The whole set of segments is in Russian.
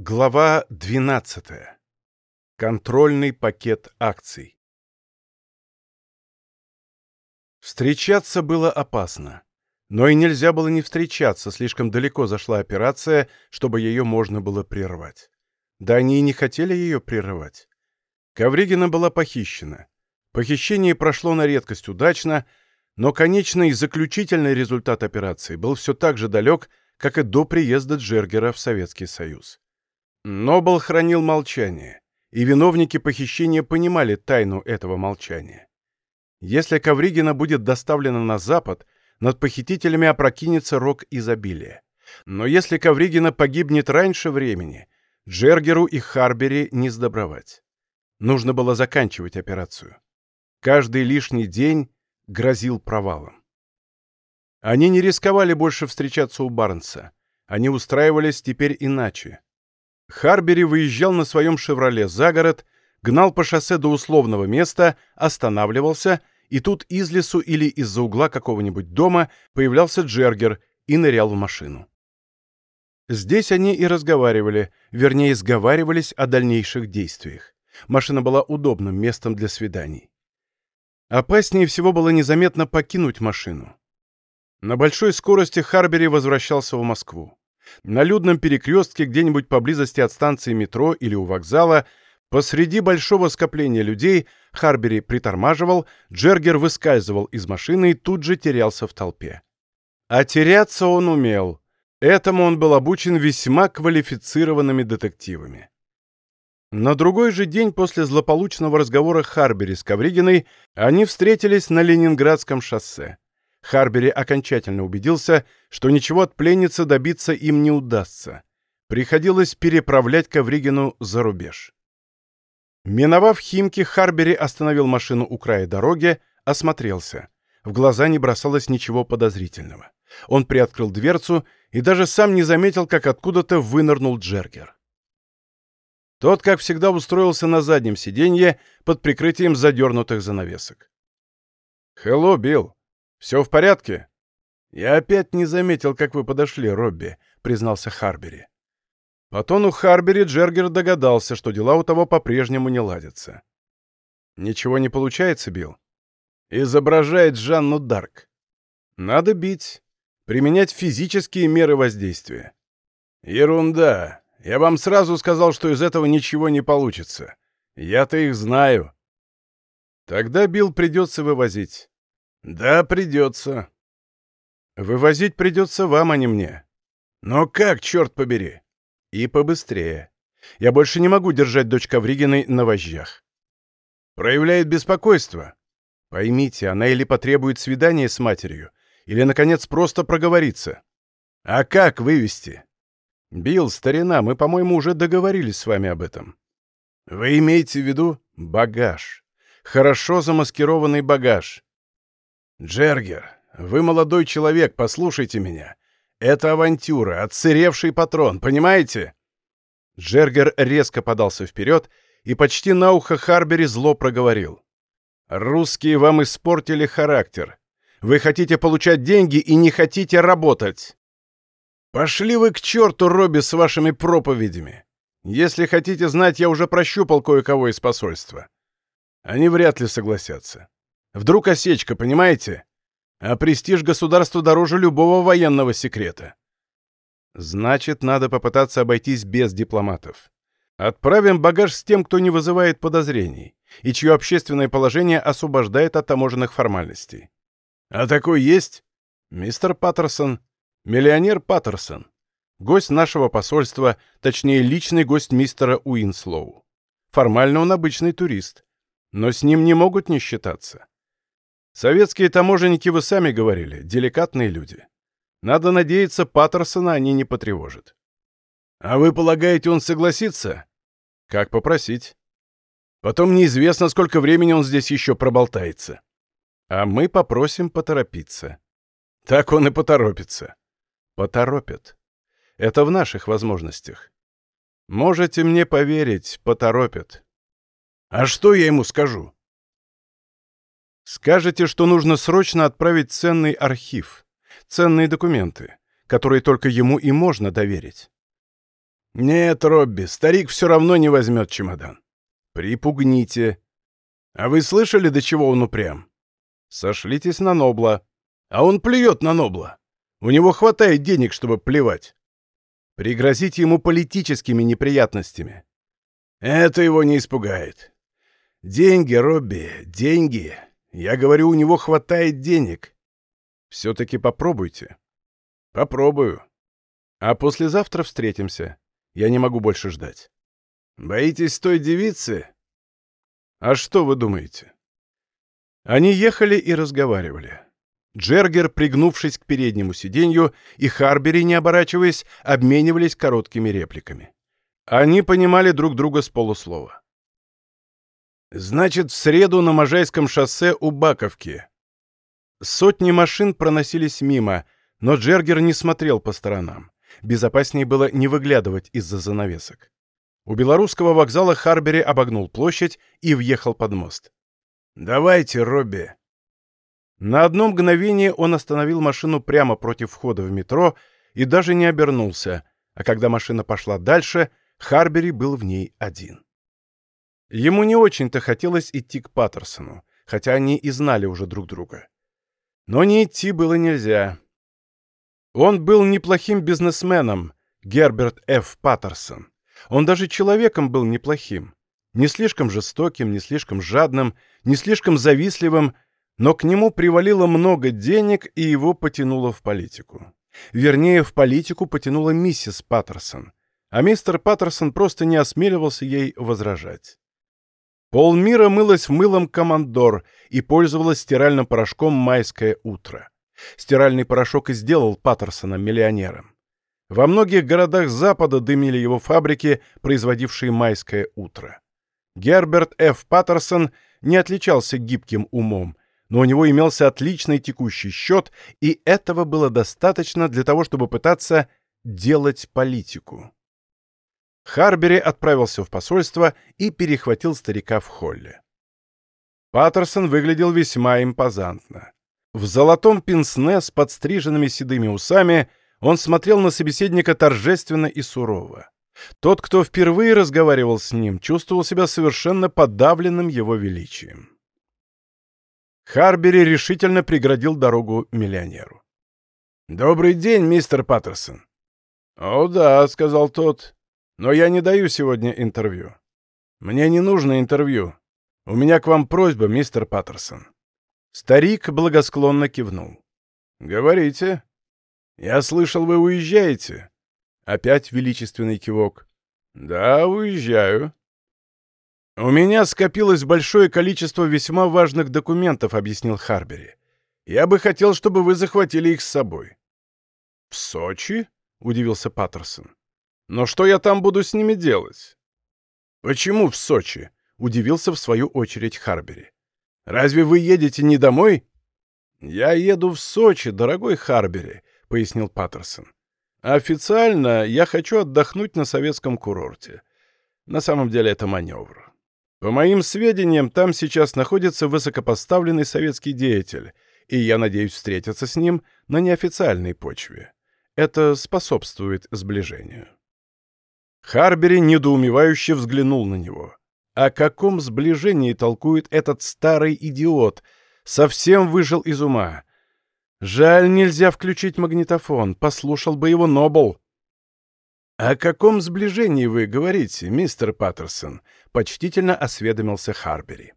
Глава 12. Контрольный пакет акций. Встречаться было опасно. Но и нельзя было не встречаться, слишком далеко зашла операция, чтобы ее можно было прервать. Да они и не хотели ее прерывать. Ковригина была похищена. Похищение прошло на редкость удачно, но конечный заключительный результат операции был все так же далек, как и до приезда Джергера в Советский Союз. Нобл хранил молчание, и виновники похищения понимали тайну этого молчания. Если Ковригина будет доставлена на Запад, над похитителями опрокинется рог изобилия. Но если Ковригина погибнет раньше времени, Джергеру и Харбери не сдобровать. Нужно было заканчивать операцию. Каждый лишний день грозил провалом. Они не рисковали больше встречаться у Барнса. Они устраивались теперь иначе. Харбери выезжал на своем «Шевроле» за город, гнал по шоссе до условного места, останавливался, и тут из лесу или из-за угла какого-нибудь дома появлялся Джергер и нырял в машину. Здесь они и разговаривали, вернее, сговаривались о дальнейших действиях. Машина была удобным местом для свиданий. Опаснее всего было незаметно покинуть машину. На большой скорости Харбери возвращался в Москву. На людном перекрестке где-нибудь поблизости от станции метро или у вокзала посреди большого скопления людей Харбери притормаживал, Джергер выскальзывал из машины и тут же терялся в толпе. А теряться он умел. Этому он был обучен весьма квалифицированными детективами. На другой же день после злополучного разговора Харбери с Ковригиной они встретились на Ленинградском шоссе. Харбери окончательно убедился, что ничего от пленницы добиться им не удастся. Приходилось переправлять Ковригину за рубеж. Миновав Химки, Харбери остановил машину у края дороги, осмотрелся. В глаза не бросалось ничего подозрительного. Он приоткрыл дверцу и даже сам не заметил, как откуда-то вынырнул Джергер. Тот, как всегда, устроился на заднем сиденье под прикрытием задернутых занавесок. «Хелло, Билл!» «Все в порядке?» «Я опять не заметил, как вы подошли, Робби», — признался Харбери. По тону Харбери Джергер догадался, что дела у того по-прежнему не ладятся. «Ничего не получается, Билл?» «Изображает Жанну Дарк. Надо бить, применять физические меры воздействия». «Ерунда. Я вам сразу сказал, что из этого ничего не получится. Я-то их знаю». «Тогда Билл придется вывозить. «Да, придется». «Вывозить придется вам, а не мне». «Но как, черт побери?» «И побыстрее. Я больше не могу держать дочь Ковригиной на вожжах». «Проявляет беспокойство». «Поймите, она или потребует свидания с матерью, или, наконец, просто проговорится». «А как вывести?» «Билл, старина, мы, по-моему, уже договорились с вами об этом». «Вы имеете в виду багаж? Хорошо замаскированный багаж. «Джергер, вы молодой человек, послушайте меня. Это авантюра, отсыревший патрон, понимаете?» Джергер резко подался вперед и почти на ухо Харбери зло проговорил. «Русские вам испортили характер. Вы хотите получать деньги и не хотите работать. Пошли вы к черту, Робби, с вашими проповедями. Если хотите знать, я уже прощупал кое-кого из посольства. Они вряд ли согласятся. Вдруг осечка, понимаете? А престиж государства дороже любого военного секрета. Значит, надо попытаться обойтись без дипломатов. Отправим багаж с тем, кто не вызывает подозрений и чье общественное положение освобождает от таможенных формальностей. А такой есть? Мистер Паттерсон. Миллионер Паттерсон. Гость нашего посольства, точнее, личный гость мистера Уинслоу. Формально он обычный турист. Но с ним не могут не считаться. Советские таможенники, вы сами говорили, деликатные люди. Надо надеяться, Паттерсона они не потревожат. А вы полагаете, он согласится? Как попросить? Потом неизвестно, сколько времени он здесь еще проболтается. А мы попросим поторопиться. Так он и поторопится. Поторопит. Это в наших возможностях. Можете мне поверить, поторопят. А что я ему скажу? Скажете, что нужно срочно отправить ценный архив, ценные документы, которые только ему и можно доверить. «Нет, Робби, старик все равно не возьмет чемодан». «Припугните». «А вы слышали, до чего он упрям?» «Сошлитесь на Нобла». «А он плюет на Нобла. У него хватает денег, чтобы плевать. Пригрозите ему политическими неприятностями. Это его не испугает. Деньги, Робби, деньги. Я говорю, у него хватает денег. Все-таки попробуйте. Попробую. А послезавтра встретимся. Я не могу больше ждать. Боитесь той девицы? А что вы думаете? Они ехали и разговаривали. Джергер, пригнувшись к переднему сиденью, и Харбери, не оборачиваясь, обменивались короткими репликами. Они понимали друг друга с полуслова. «Значит, в среду на Можайском шоссе у Баковки». Сотни машин проносились мимо, но Джергер не смотрел по сторонам. Безопаснее было не выглядывать из-за занавесок. У белорусского вокзала Харбери обогнул площадь и въехал под мост. «Давайте, Робби», на одно мгновение он остановил машину прямо против входа в метро и даже не обернулся, а когда машина пошла дальше, Харбери был в ней один. Ему не очень-то хотелось идти к Паттерсону, хотя они и знали уже друг друга. Но не идти было нельзя. Он был неплохим бизнесменом, Герберт Ф. Паттерсон. Он даже человеком был неплохим. Не слишком жестоким, не слишком жадным, не слишком завистливым, но к нему привалило много денег, и его потянуло в политику. Вернее, в политику потянула миссис Паттерсон, а мистер Паттерсон просто не осмеливался ей возражать. Полмира мылась мылом «Командор» и пользовалась стиральным порошком «Майское утро». Стиральный порошок и сделал Паттерсона миллионером. Во многих городах Запада дымили его фабрики, производившие «Майское утро». Герберт Ф. Паттерсон не отличался гибким умом, но у него имелся отличный текущий счет, и этого было достаточно для того, чтобы пытаться делать политику. Харбери отправился в посольство и перехватил старика в холле. Паттерсон выглядел весьма импозантно. В золотом пенсне с подстриженными седыми усами он смотрел на собеседника торжественно и сурово. Тот, кто впервые разговаривал с ним, чувствовал себя совершенно подавленным его величием. Харбери решительно преградил дорогу миллионеру. «Добрый день, мистер Паттерсон». «О да», — сказал тот, — «но я не даю сегодня интервью. Мне не нужно интервью. У меня к вам просьба, мистер Паттерсон». Старик благосклонно кивнул. «Говорите. Я слышал, вы уезжаете». Опять величественный кивок. «Да, уезжаю. «У меня скопилось большое количество весьма важных документов», — объяснил Харбери. «Я бы хотел, чтобы вы захватили их с собой». «В Сочи?» — удивился Паттерсон. «Но что я там буду с ними делать?» «Почему в Сочи?» — удивился в свою очередь Харбери. «Разве вы едете не домой?» «Я еду в Сочи, дорогой Харбери», — пояснил Паттерсон. «Официально я хочу отдохнуть на советском курорте. На самом деле это маневр. По моим сведениям, там сейчас находится высокопоставленный советский деятель, и я надеюсь встретиться с ним на неофициальной почве. Это способствует сближению. Харбери недоумевающе взглянул на него. О каком сближении толкует этот старый идиот? Совсем выжил из ума. Жаль, нельзя включить магнитофон. Послушал бы его Нобл. «О каком сближении вы говорите, мистер Паттерсон?» — почтительно осведомился Харбери.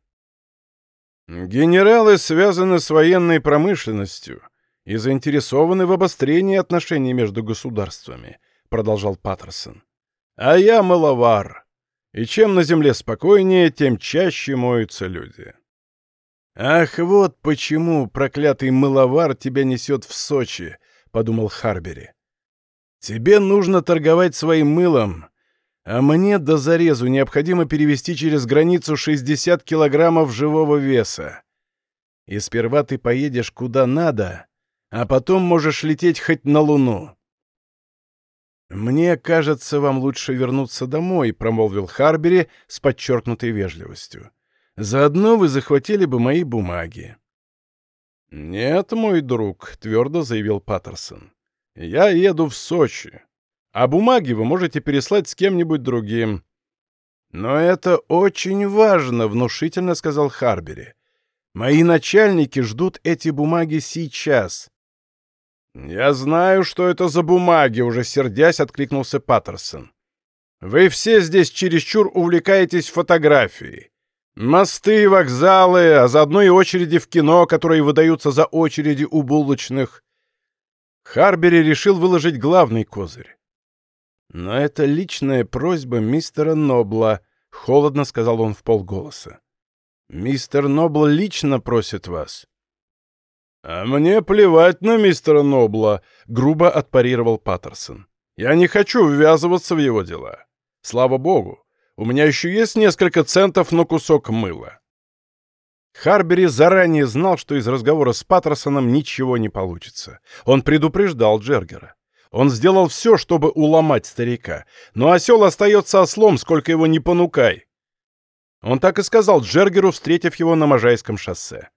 «Генералы связаны с военной промышленностью и заинтересованы в обострении отношений между государствами», — продолжал Паттерсон. «А я маловар, и чем на земле спокойнее, тем чаще моются люди». «Ах, вот почему проклятый мыловар тебя несет в Сочи», — подумал Харбери. Тебе нужно торговать своим мылом, а мне до зарезу необходимо перевести через границу 60 килограммов живого веса. И сперва ты поедешь куда надо, а потом можешь лететь хоть на Луну. «Мне кажется, вам лучше вернуться домой», — промолвил Харбери с подчеркнутой вежливостью. «Заодно вы захватили бы мои бумаги». «Нет, мой друг», — твердо заявил Паттерсон. Я еду в Сочи. А бумаги вы можете переслать с кем-нибудь другим. «Но это очень важно», — внушительно сказал Харбери. «Мои начальники ждут эти бумаги сейчас». «Я знаю, что это за бумаги», — уже сердясь откликнулся Паттерсон. «Вы все здесь чересчур увлекаетесь фотографией. Мосты, вокзалы, а заодно и очереди в кино, которые выдаются за очереди у булочных». Харбери решил выложить главный козырь. «Но это личная просьба мистера Нобла», — холодно сказал он в полголоса. «Мистер Нобл лично просит вас». «А мне плевать на мистера Нобла», — грубо отпарировал Паттерсон. «Я не хочу ввязываться в его дела. Слава богу, у меня еще есть несколько центов на кусок мыла». Харбери заранее знал, что из разговора с Паттерсоном ничего не получится. Он предупреждал Джергера. Он сделал все, чтобы уломать старика, но осел остается ослом, сколько его не понукай. Он так и сказал Джергеру, встретив его на Можайском шоссе.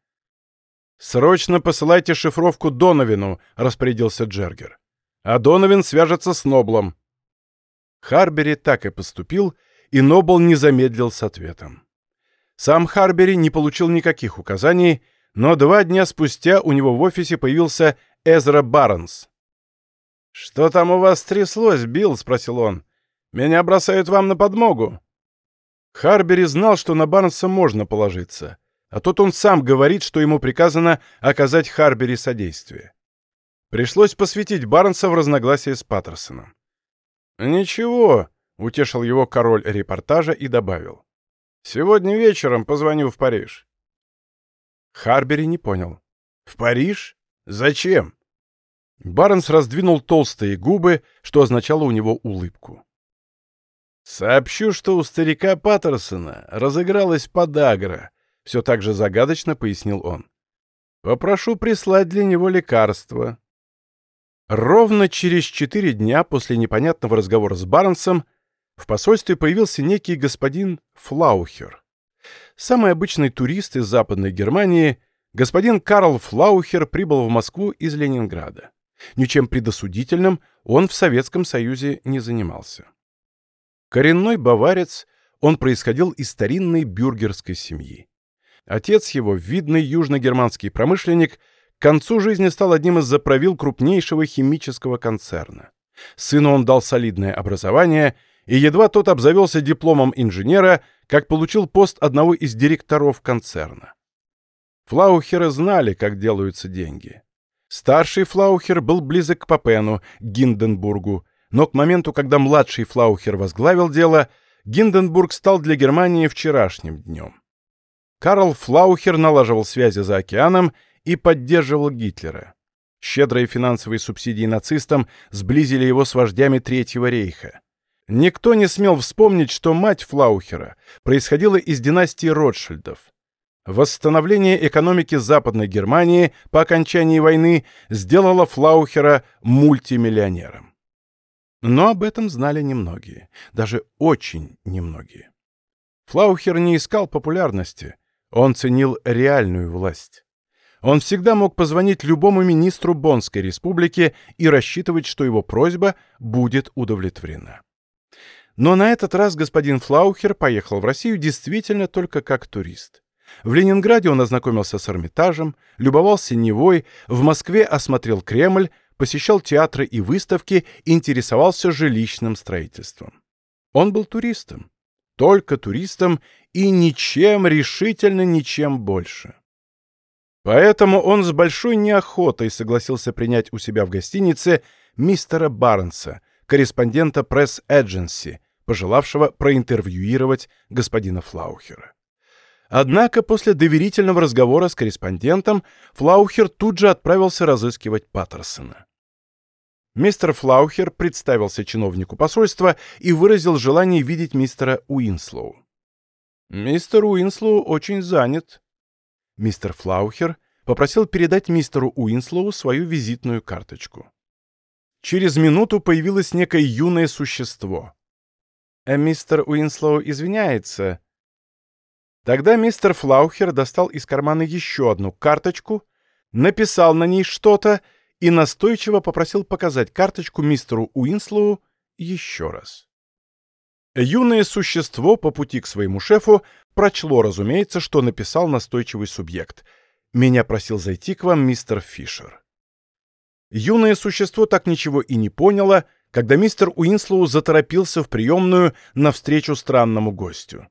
«Срочно посылайте шифровку Доновину», — распорядился Джергер. «А Доновин свяжется с Ноблом». Харбери так и поступил, и Нобл не замедлил с ответом. Сам Харбери не получил никаких указаний, но два дня спустя у него в офисе появился Эзра Барнс. «Что там у вас тряслось, Билл?» — спросил он. «Меня бросают вам на подмогу». Харбери знал, что на Барнса можно положиться, а тут он сам говорит, что ему приказано оказать Харбери содействие. Пришлось посвятить Барнса в разногласие с Паттерсоном. «Ничего», — утешил его король репортажа и добавил. «Сегодня вечером позвоню в Париж». Харбери не понял. «В Париж? Зачем?» Барнс раздвинул толстые губы, что означало у него улыбку. «Сообщу, что у старика Паттерсона разыгралась подагра», — все так же загадочно пояснил он. «Попрошу прислать для него лекарство». Ровно через четыре дня после непонятного разговора с Барнсом в посольстве появился некий господин Флаухер. Самый обычный турист из Западной Германии, господин Карл Флаухер прибыл в Москву из Ленинграда. Ничем предосудительным он в Советском Союзе не занимался. Коренной баварец, он происходил из старинной бюргерской семьи. Отец его, видный южногерманский промышленник, к концу жизни стал одним из заправил крупнейшего химического концерна. Сыну он дал солидное образование, и едва тот обзавелся дипломом инженера, как получил пост одного из директоров концерна. Флаухеры знали, как делаются деньги. Старший Флаухер был близок к Папену, Гинденбургу, но к моменту, когда младший Флаухер возглавил дело, Гинденбург стал для Германии вчерашним днем. Карл Флаухер налаживал связи за океаном и поддерживал Гитлера. Щедрые финансовые субсидии нацистам сблизили его с вождями Третьего рейха. Никто не смел вспомнить, что мать Флаухера происходила из династии Ротшильдов. Восстановление экономики Западной Германии по окончании войны сделало Флаухера мультимиллионером. Но об этом знали немногие, даже очень немногие. Флаухер не искал популярности, он ценил реальную власть. Он всегда мог позвонить любому министру Боннской республики и рассчитывать, что его просьба будет удовлетворена. Но на этот раз господин Флаухер поехал в Россию действительно только как турист. В Ленинграде он ознакомился с Эрмитажем, любовался Невой, в Москве осмотрел Кремль, посещал театры и выставки, интересовался жилищным строительством. Он был туристом, только туристом и ничем, решительно ничем больше. Поэтому он с большой неохотой согласился принять у себя в гостинице мистера Барнса, корреспондента пресс-эдженси, пожелавшего проинтервьюировать господина Флаухера. Однако после доверительного разговора с корреспондентом Флаухер тут же отправился разыскивать Паттерсона. Мистер Флаухер представился чиновнику посольства и выразил желание видеть мистера Уинслоу. «Мистер Уинслоу очень занят». Мистер Флаухер попросил передать мистеру Уинслоу свою визитную карточку. Через минуту появилось некое юное существо. «Э, «Мистер Уинслоу извиняется», Тогда мистер Флаухер достал из кармана еще одну карточку, написал на ней что-то и настойчиво попросил показать карточку мистеру Уинслоу еще раз. Юное существо по пути к своему шефу прочло, разумеется, что написал настойчивый субъект. «Меня просил зайти к вам мистер Фишер». Юное существо так ничего и не поняло, когда мистер Уинслоу заторопился в приемную навстречу странному гостю.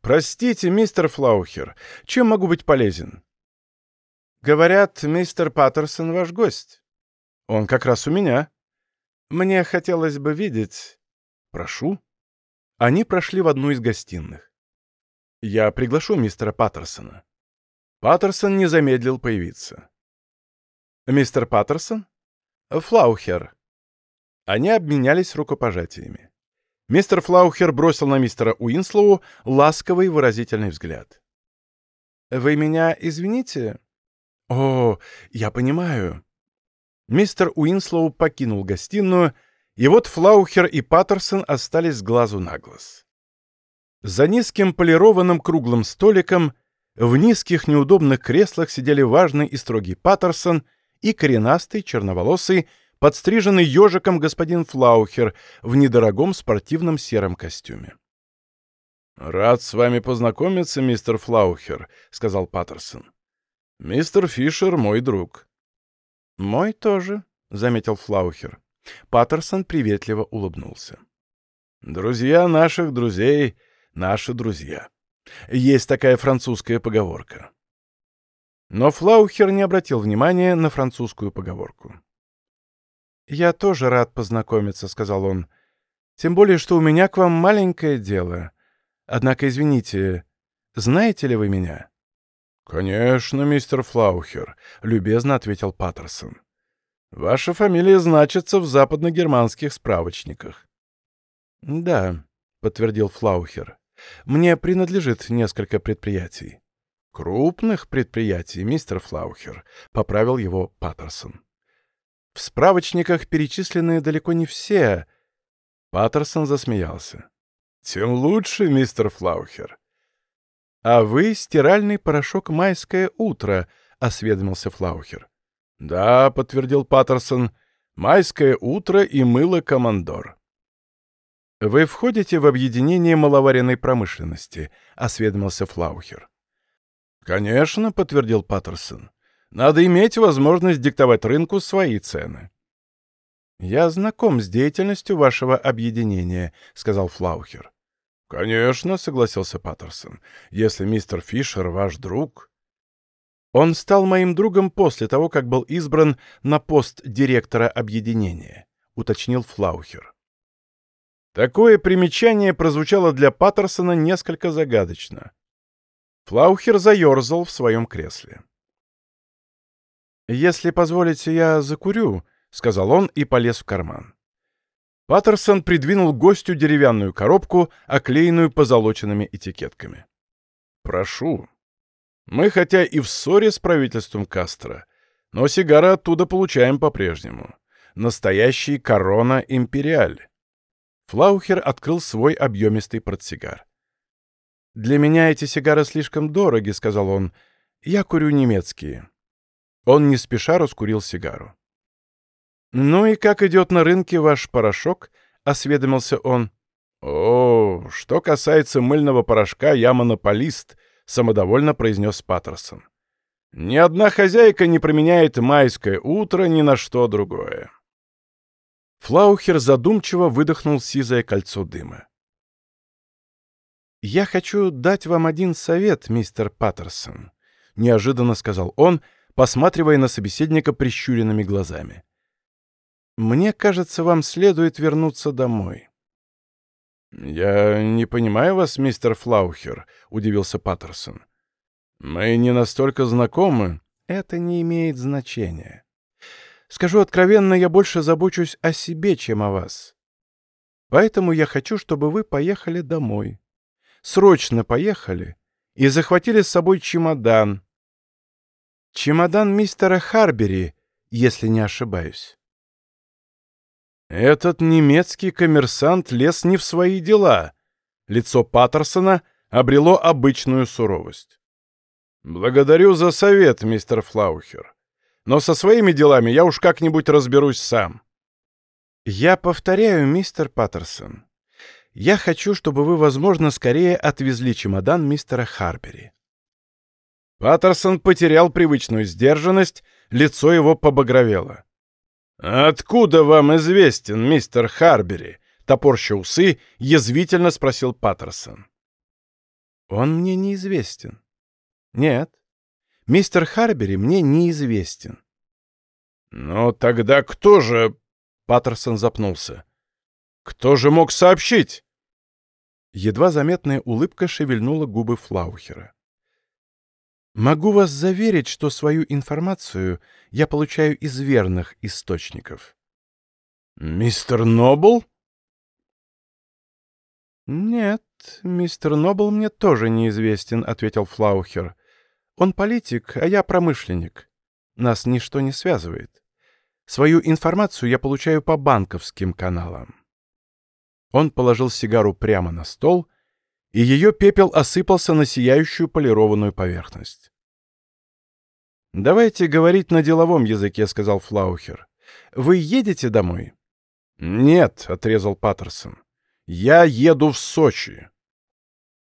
«Простите, мистер Флаухер, чем могу быть полезен?» «Говорят, мистер Паттерсон ваш гость». «Он как раз у меня». «Мне хотелось бы видеть...» «Прошу». Они прошли в одну из гостиных. «Я приглашу мистера Паттерсона». Паттерсон не замедлил появиться. «Мистер Паттерсон?» «Флаухер». Они обменялись рукопожатиями. Мистер Флаухер бросил на мистера Уинслоу ласковый выразительный взгляд. «Вы меня извините?» «О, я понимаю». Мистер Уинслоу покинул гостиную, и вот Флаухер и Паттерсон остались с глазу на глаз. За низким полированным круглым столиком в низких неудобных креслах сидели важный и строгий Паттерсон и коренастый, черноволосый, подстриженный ежиком господин Флаухер в недорогом спортивном сером костюме. «Рад с вами познакомиться, мистер Флаухер», — сказал Паттерсон. «Мистер Фишер — мой друг». «Мой тоже», — заметил Флаухер. Паттерсон приветливо улыбнулся. «Друзья наших друзей — наши друзья. Есть такая французская поговорка. Но Флаухер не обратил внимания на французскую поговорку. «Я тоже рад познакомиться», — сказал он. «Тем более, что у меня к вам маленькое дело. Однако, извините, знаете ли вы меня?» «Конечно, мистер Флаухер», — любезно ответил Паттерсон. «Ваша фамилия значится в западногерманских справочниках». «Да», — подтвердил Флаухер. «Мне принадлежит несколько предприятий». «Крупных предприятий, мистер Флаухер», — поправил его Паттерсон. «В справочниках перечислены далеко не все». Паттерсон засмеялся. «Тем лучше, мистер Флаухер». «А вы стиральный порошок «Майское утро», — осведомился Флаухер. «Да», — подтвердил Паттерсон, — «Майское утро и мыло «Командор». «Вы входите в объединение маловаренной промышленности», — осведомился Флаухер. «Конечно», — подтвердил Паттерсон. «Надо иметь возможность диктовать рынку свои цены». «Я знаком с деятельностью вашего объединения», — сказал Флаухер. «Конечно», — согласился Паттерсон. «Если мистер Фишер ваш друг...» «Он стал моим другом после того, как был избран на пост директора объединения», — уточнил Флаухер. Такое примечание прозвучало для Паттерсона несколько загадочно. Флаухер заерзал в своем кресле. «Если позволите, я закурю», — сказал он и полез в карман. Паттерсон придвинул гостю деревянную коробку, оклеенную позолоченными этикетками. «Прошу. Мы хотя и в ссоре с правительством Кастро, но сигары оттуда получаем по-прежнему. Настоящий корона империаль». Флаухер открыл свой объемистый портсигар. «Для меня эти сигары слишком дороги», — сказал он. «Я курю немецкие». Он не спеша раскурил сигару. «Ну и как идет на рынке ваш порошок?» — осведомился он. «О, что касается мыльного порошка, я монополист», — самодовольно произнес Паттерсон. «Ни одна хозяйка не променяет майское утро ни на что другое». Флаухер задумчиво выдохнул сизое кольцо дыма. «Я хочу дать вам один совет, мистер Паттерсон», — неожиданно сказал он, посматривая на собеседника прищуренными глазами. «Мне кажется, вам следует вернуться домой». «Я не понимаю вас, мистер Флаухер», — удивился Паттерсон. «Мы не настолько знакомы». «Это не имеет значения. Скажу откровенно, я больше забочусь о себе, чем о вас. Поэтому я хочу, чтобы вы поехали домой срочно поехали и захватили с собой чемодан. Чемодан мистера Харбери, если не ошибаюсь. Этот немецкий коммерсант лез не в свои дела. Лицо Паттерсона обрело обычную суровость. «Благодарю за совет, мистер Флаухер. Но со своими делами я уж как-нибудь разберусь сам». «Я повторяю, мистер Паттерсон, я хочу, чтобы вы, возможно, скорее отвезли чемодан мистера Харбери». Паттерсон потерял привычную сдержанность, лицо его побагровело. «Откуда вам известен мистер Харбери?» — топорща усы, язвительно спросил Паттерсон. «Он мне неизвестен». «Нет, мистер Харбери мне неизвестен». «Ну тогда кто же...» — Паттерсон запнулся. «Кто же мог сообщить?» Едва заметная улыбка шевельнула губы Флаухера. «Могу вас заверить, что свою информацию я получаю из верных источников». «Мистер Нобл?» «Нет, мистер Нобл мне тоже неизвестен», — ответил Флаухер. «Он политик, а я промышленник. Нас ничто не связывает. Свою информацию я получаю по банковским каналам». Он положил сигару прямо на стол, и ее пепел осыпался на сияющую полированную поверхность. «Давайте говорить на деловом языке», — сказал Флаухер. «Вы едете домой?» «Нет», — отрезал Паттерсон. «Я еду в Сочи».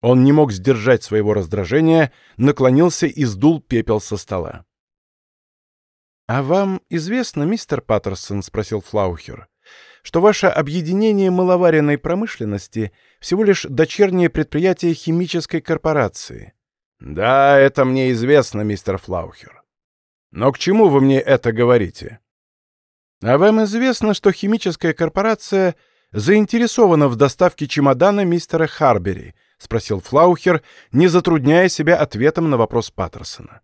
Он не мог сдержать своего раздражения, наклонился и сдул пепел со стола. «А вам известно, мистер Паттерсон, — спросил Флаухер, — что ваше объединение маловаренной промышленности всего лишь дочернее предприятие химической корпорации?» «Да, это мне известно, мистер Флаухер. Но к чему вы мне это говорите?» «А вам известно, что химическая корпорация — заинтересована в доставке чемодана мистера Харбери?» — спросил Флаухер, не затрудняя себя ответом на вопрос Паттерсона.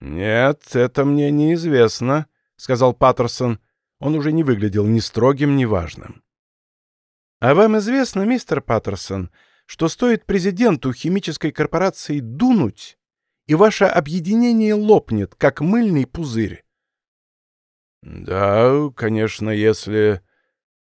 «Нет, это мне неизвестно», — сказал Паттерсон. Он уже не выглядел ни строгим, ни важным. «А вам известно, мистер Паттерсон, что стоит президенту химической корпорации дунуть, и ваше объединение лопнет, как мыльный пузырь?» «Да, конечно, если...»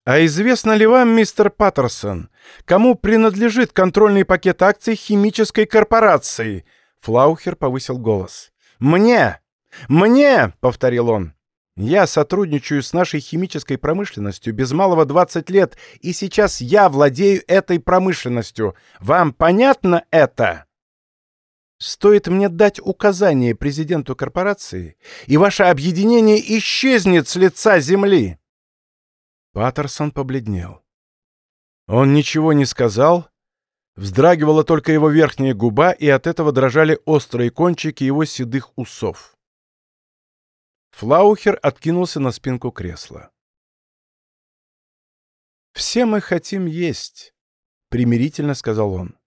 «А известно ли вам, мистер Паттерсон, кому принадлежит контрольный пакет акций химической корпорации?» Флаухер повысил голос. «Мне! Мне!» — повторил он. «Я сотрудничаю с нашей химической промышленностью без малого 20 лет, и сейчас я владею этой промышленностью. Вам понятно это?» Стоит мне дать указание президенту корпорации, и ваше объединение исчезнет с лица земли. Паттерсон побледнел. Он ничего не сказал, вздрагивала только его верхняя губа, и от этого дрожали острые кончики его седых усов. Флаухер откинулся на спинку кресла. «Все мы хотим есть», — примирительно сказал он.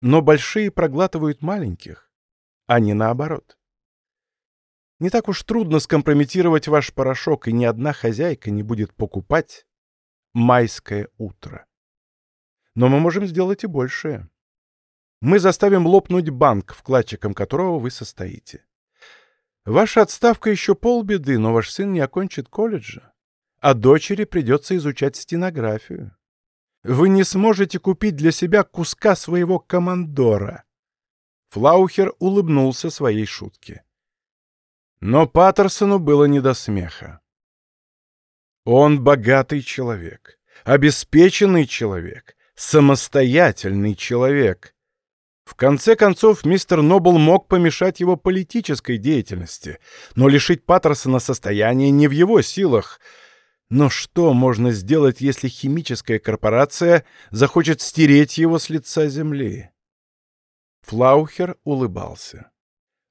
«Но большие проглатывают маленьких, а не наоборот. Не так уж трудно скомпрометировать ваш порошок, и ни одна хозяйка не будет покупать майское утро. Но мы можем сделать и большее. Мы заставим лопнуть банк, вкладчиком которого вы состоите. Ваша отставка еще полбеды, но ваш сын не окончит колледжа, а дочери придется изучать стенографию. Вы не сможете купить для себя куска своего командора. Флаухер улыбнулся своей шутке. Но Паттерсону было не до смеха. Он богатый человек, обеспеченный человек, самостоятельный человек. В конце концов, мистер Нобл мог помешать его политической деятельности, но лишить Паттерсона состояния не в его силах. Но что можно сделать, если химическая корпорация захочет стереть его с лица земли? Флаухер улыбался.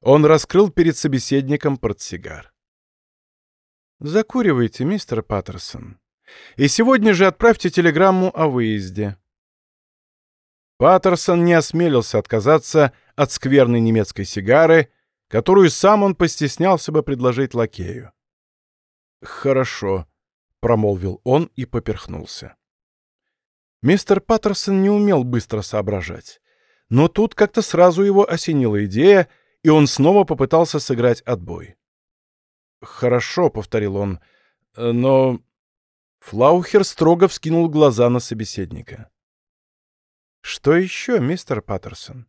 Он раскрыл перед собеседником портсигар. «Закуривайте, мистер Паттерсон. И сегодня же отправьте телеграмму о выезде». Паттерсон не осмелился отказаться от скверной немецкой сигары, которую сам он постеснялся бы предложить лакею. «Хорошо», — промолвил он и поперхнулся. Мистер Паттерсон не умел быстро соображать, но тут как-то сразу его осенила идея — и он снова попытался сыграть отбой. «Хорошо», — повторил он, — «но...» Флаухер строго вскинул глаза на собеседника. «Что еще, мистер Паттерсон?»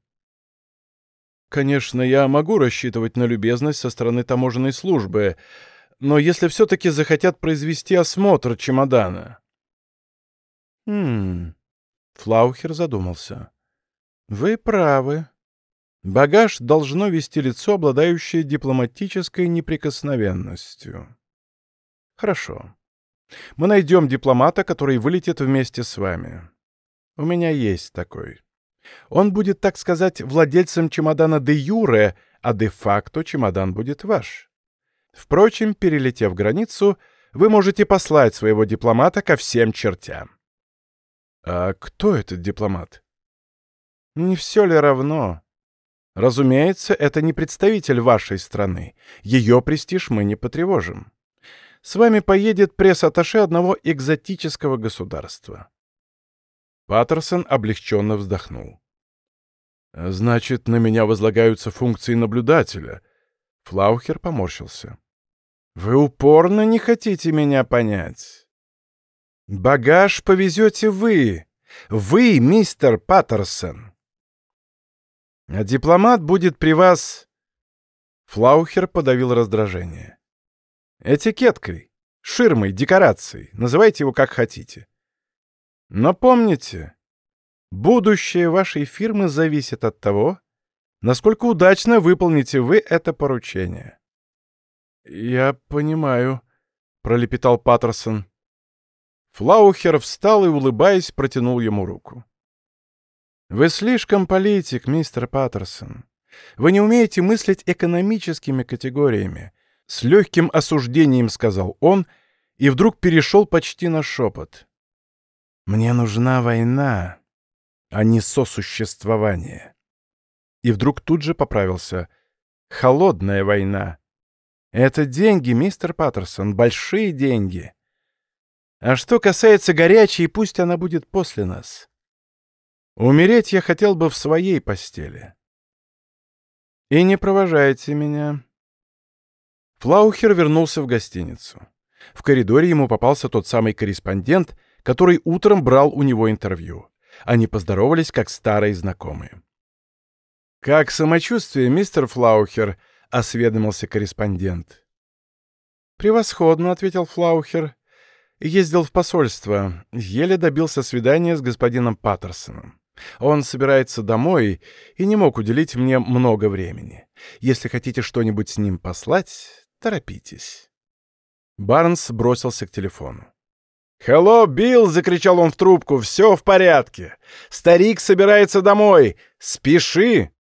«Конечно, я могу рассчитывать на любезность со стороны таможенной службы, Но если все-таки захотят произвести осмотр чемодана... Хм... Флаухер задумался. Вы правы. Багаж должно вести лицо, обладающее дипломатической неприкосновенностью. Хорошо. Мы найдем дипломата, который вылетит вместе с вами. У меня есть такой. Он будет, так сказать, владельцем чемодана де юре, а де-факто чемодан будет ваш. Впрочем, перелетев границу, вы можете послать своего дипломата ко всем чертям. А кто этот дипломат? Не все ли равно? Разумеется, это не представитель вашей страны. Ее престиж мы не потревожим. С вами поедет пресс-атташе одного экзотического государства. Паттерсон облегченно вздохнул. «Значит, на меня возлагаются функции наблюдателя». Флаухер поморщился. «Вы упорно не хотите меня понять. Багаж повезете вы. Вы, мистер Паттерсон. А дипломат будет при вас...» Флаухер подавил раздражение. «Этикеткой, ширмой, декорацией. Называйте его как хотите. Но помните, будущее вашей фирмы зависит от того, насколько удачно выполните вы это поручение. «Я понимаю», — пролепетал Паттерсон. Флаухер встал и, улыбаясь, протянул ему руку. «Вы слишком политик, мистер Паттерсон. Вы не умеете мыслить экономическими категориями», — с легким осуждением сказал он и вдруг перешел почти на шепот. Мне нужна война, а не сосуществование. И вдруг тут же поправился. Холодная война. Это деньги, мистер Паттерсон, большие деньги. А что касается горячей, пусть она будет после нас. Умереть я хотел бы в своей постели. И не провожайте меня. Флаухер вернулся в гостиницу. В коридоре ему попался тот самый корреспондент, который утром брал у него интервью. Они поздоровались, как старые знакомые. «Как самочувствие, мистер Флаухер?» — осведомился корреспондент. «Превосходно», — ответил Флаухер. «Ездил в посольство. Еле добился свидания с господином Паттерсоном. Он собирается домой и не мог уделить мне много времени. Если хотите что-нибудь с ним послать, торопитесь». Барнс бросился к телефону. «Хелло, Билл!» — закричал он в трубку. «Все в порядке! Старик собирается домой! Спеши!»